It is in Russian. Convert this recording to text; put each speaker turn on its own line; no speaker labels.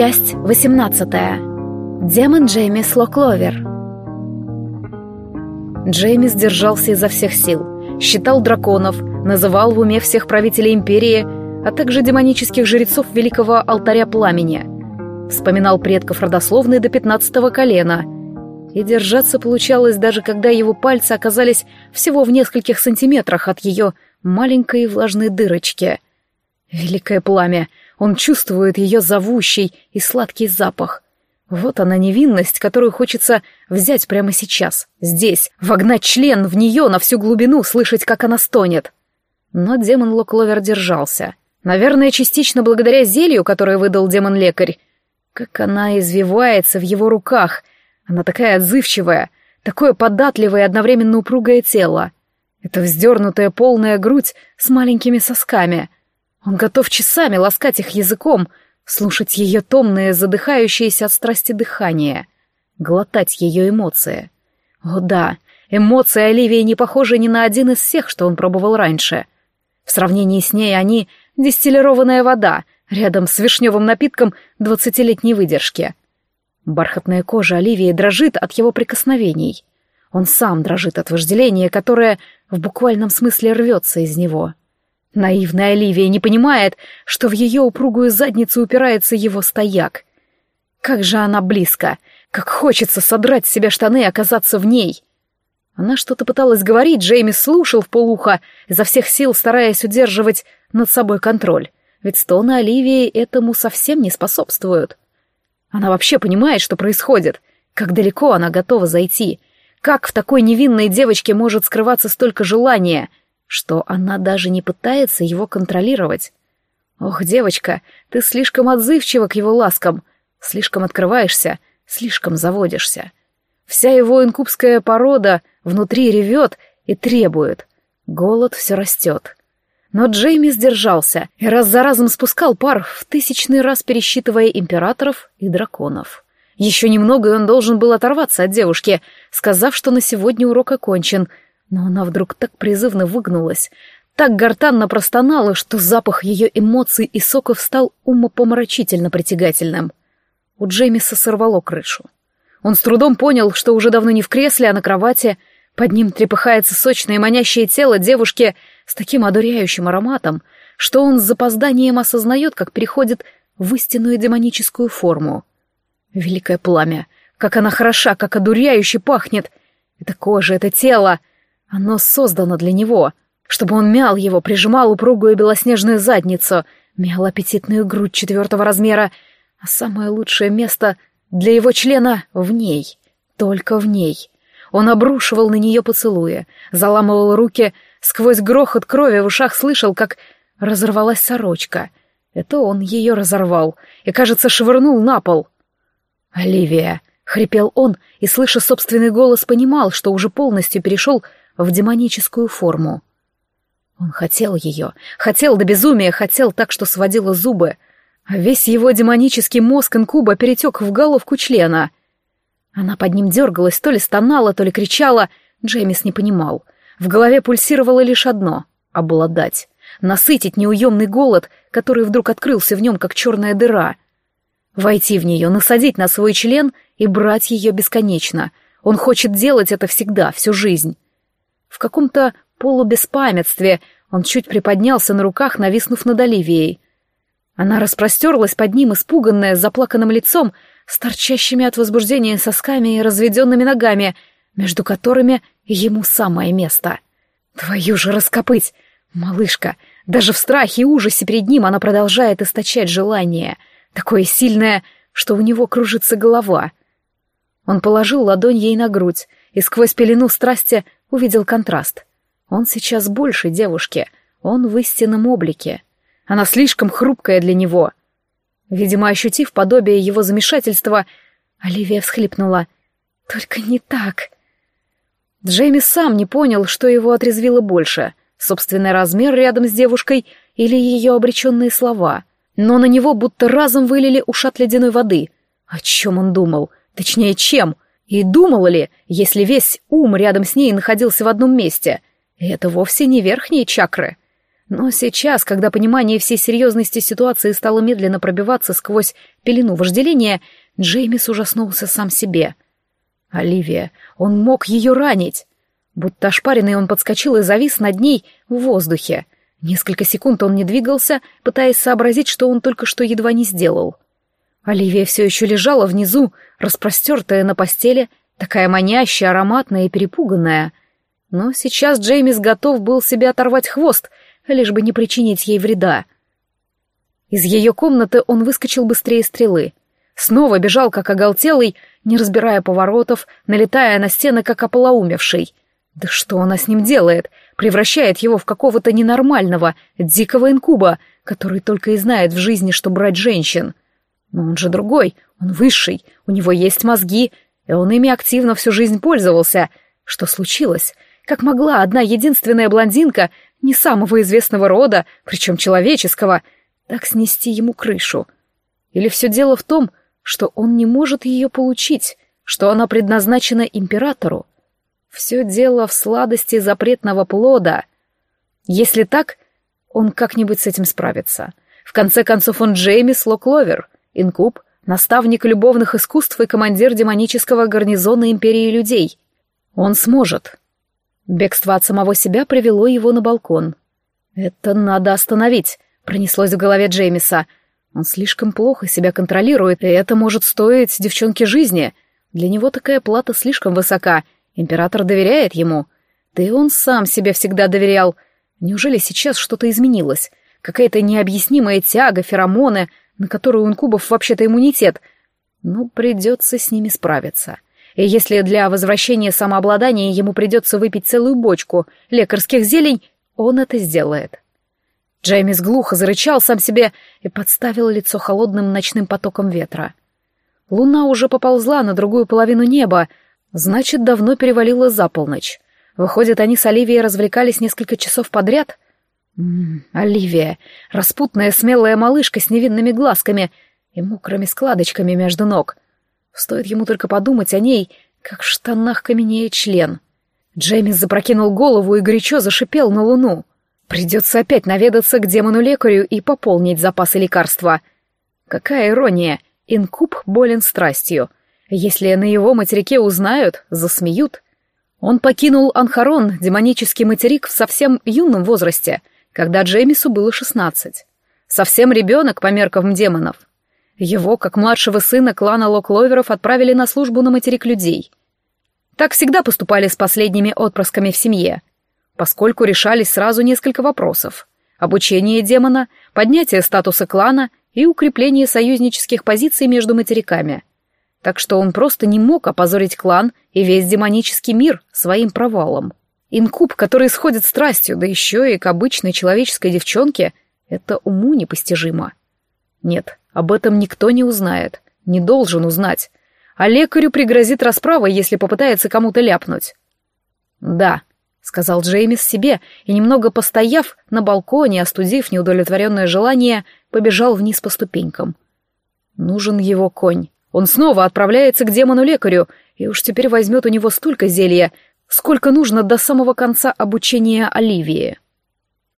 Часть 18. Демон Джеймис Локловер. Джеймис держался изо всех сил, считал драконов, называл в уме всех правителей империи, а также демонических жрецов Великого Алтаря Пламени. Вспоминал предков родословной до пятнадцатого колена. И держаться получалось даже когда его пальцы оказались всего в нескольких сантиметрах от ее маленькой влажной дырочки. Великое пламя — он чувствует ее зовущий и сладкий запах. Вот она невинность, которую хочется взять прямо сейчас, здесь, вогнать член в нее на всю глубину, слышать, как она стонет. Но демон Локловер держался. Наверное, частично благодаря зелью, которое выдал демон-лекарь. Как она извивается в его руках. Она такая отзывчивая, такое податливое и одновременно упругое тело. Это вздернутая полная грудь с маленькими сосками — он готов часами ласкать их языком, слушать ее томное, задыхающееся от страсти дыхание, глотать ее эмоции. О да, эмоции Оливии не похожи ни на один из всех, что он пробовал раньше. В сравнении с ней они — дистиллированная вода, рядом с вишневым напитком двадцатилетней выдержки. Бархатная кожа Оливии дрожит от его прикосновений. Он сам дрожит от вожделения, которое в буквальном смысле рвется из него. Наивная Оливия не понимает, что в ее упругую задницу упирается его стояк. Как же она близко, как хочется содрать с себя штаны и оказаться в ней. Она что-то пыталась говорить, Джейми слушал в полухо, изо всех сил стараясь удерживать над собой контроль, ведь стоны Оливии этому совсем не способствуют. Она вообще понимает, что происходит, как далеко она готова зайти, как в такой невинной девочке может скрываться столько желания — что она даже не пытается его контролировать. Ох, девочка, ты слишком отзывчива к его ласкам, слишком открываешься, слишком заводишься. Вся его инкубская порода внутри ревет и требует. Голод все растет. Но Джейми сдержался и раз за разом спускал пар, в тысячный раз пересчитывая императоров и драконов. Еще немного, и он должен был оторваться от девушки, сказав, что на сегодня урок окончен — но она вдруг так призывно выгнулась, так гортанно простонала, что запах ее эмоций и соков стал умопомрачительно притягательным. У Джеймиса сорвало крышу. Он с трудом понял, что уже давно не в кресле, а на кровати. Под ним трепыхается сочное и манящее тело девушки с таким одуряющим ароматом, что он с запозданием осознает, как переходит в истинную демоническую форму. Великое пламя! Как она хороша, как одуряюще пахнет! Это кожа, это тело! Оно создано для него, чтобы он мял его, прижимал упругую белоснежную задницу, мял аппетитную грудь четвертого размера, а самое лучшее место для его члена в ней, только в ней. Он обрушивал на нее поцелуя, заламывал руки, сквозь грохот крови в ушах слышал, как разорвалась сорочка. Это он ее разорвал и, кажется, швырнул на пол. «Оливия!» — хрипел он, и, слыша собственный голос, понимал, что уже полностью перешел в демоническую форму. Он хотел ее, хотел до безумия, хотел так, что сводило зубы, а весь его демонический мозг инкуба перетек в головку члена. Она под ним дергалась, то ли стонала, то ли кричала, Джеймис не понимал. В голове пульсировало лишь одно — обладать, насытить неуемный голод, который вдруг открылся в нем, как черная дыра. Войти в нее, насадить на свой член и брать ее бесконечно. Он хочет делать это всегда, всю жизнь. В каком-то полубеспамятстве он чуть приподнялся на руках, нависнув над Оливией. Она распростерлась под ним, испуганная, с заплаканным лицом, с торчащими от возбуждения сосками и разведенными ногами, между которыми ему самое место. Твою же раскопыть! Малышка, даже в страхе и ужасе перед ним она продолжает источать желание, такое сильное, что у него кружится голова. Он положил ладонь ей на грудь, и сквозь пелену страсти увидел контраст. Он сейчас больше девушки, он в истинном облике. Она слишком хрупкая для него. Видимо, ощутив подобие его замешательства, Оливия всхлипнула. «Только не так». Джейми сам не понял, что его отрезвило больше — собственный размер рядом с девушкой или ее обреченные слова. Но на него будто разом вылили ушат ледяной воды. О чем он думал? Точнее, чем? И думала ли, если весь ум рядом с ней находился в одном месте? это вовсе не верхние чакры. Но сейчас, когда понимание всей серьезности ситуации стало медленно пробиваться сквозь пелену вожделения, Джеймис ужаснулся сам себе. Оливия, он мог ее ранить. Будто ошпаренный он подскочил и завис над ней в воздухе. Несколько секунд он не двигался, пытаясь сообразить, что он только что едва не сделал. Оливия все еще лежала внизу, распростертая на постели, такая манящая, ароматная и перепуганная. Но сейчас Джеймис готов был себе оторвать хвост, лишь бы не причинить ей вреда. Из ее комнаты он выскочил быстрее стрелы. Снова бежал, как оголтелый, не разбирая поворотов, налетая на стены, как ополоумевший. Да что она с ним делает? Превращает его в какого-то ненормального, дикого инкуба, который только и знает в жизни, что брать женщин. Но он же другой, он высший, у него есть мозги, и он ими активно всю жизнь пользовался. Что случилось? Как могла одна единственная блондинка, не самого известного рода, причем человеческого, так снести ему крышу? Или все дело в том, что он не может ее получить, что она предназначена императору? Все дело в сладости запретного плода. Если так, он как-нибудь с этим справится. В конце концов, он Джеймис Локловер, инкуб, наставник любовных искусств и командир демонического гарнизона Империи Людей. Он сможет. Бегство от самого себя привело его на балкон. «Это надо остановить», — пронеслось в голове Джеймиса. «Он слишком плохо себя контролирует, и это может стоить девчонке жизни. Для него такая плата слишком высока. Император доверяет ему. Да и он сам себе всегда доверял. Неужели сейчас что-то изменилось? Какая-то необъяснимая тяга, феромоны, на которую у инкубов вообще-то иммунитет. Ну, придется с ними справиться. И если для возвращения самообладания ему придется выпить целую бочку лекарских зелень, он это сделает. Джеймис глухо зарычал сам себе и подставил лицо холодным ночным потоком ветра. Луна уже поползла на другую половину неба, значит, давно перевалила за полночь. Выходит, они с Оливией развлекались несколько часов подряд — Оливия, распутная смелая малышка с невинными глазками и мокрыми складочками между ног. Стоит ему только подумать о ней, как в штанах каменеет член. Джеймис запрокинул голову и горячо зашипел на луну. Придется опять наведаться к демону-лекарю и пополнить запасы лекарства. Какая ирония, инкуб болен страстью. Если на его материке узнают, засмеют. Он покинул Анхарон, демонический материк, в совсем юном возрасте — когда Джеймису было шестнадцать. Совсем ребенок по меркам демонов. Его, как младшего сына клана Локловеров, отправили на службу на материк людей. Так всегда поступали с последними отпрысками в семье, поскольку решались сразу несколько вопросов. Обучение демона, поднятие статуса клана и укрепление союзнических позиций между материками. Так что он просто не мог опозорить клан и весь демонический мир своим провалом. Инкуб, который сходит страстью, да еще и к обычной человеческой девчонке, это уму непостижимо. Нет, об этом никто не узнает, не должен узнать. А лекарю пригрозит расправа, если попытается кому-то ляпнуть. «Да», — сказал Джеймис себе, и, немного постояв на балконе, остудив неудовлетворенное желание, побежал вниз по ступенькам. Нужен его конь. Он снова отправляется к демону-лекарю, и уж теперь возьмет у него столько зелья, сколько нужно до самого конца обучения Оливии.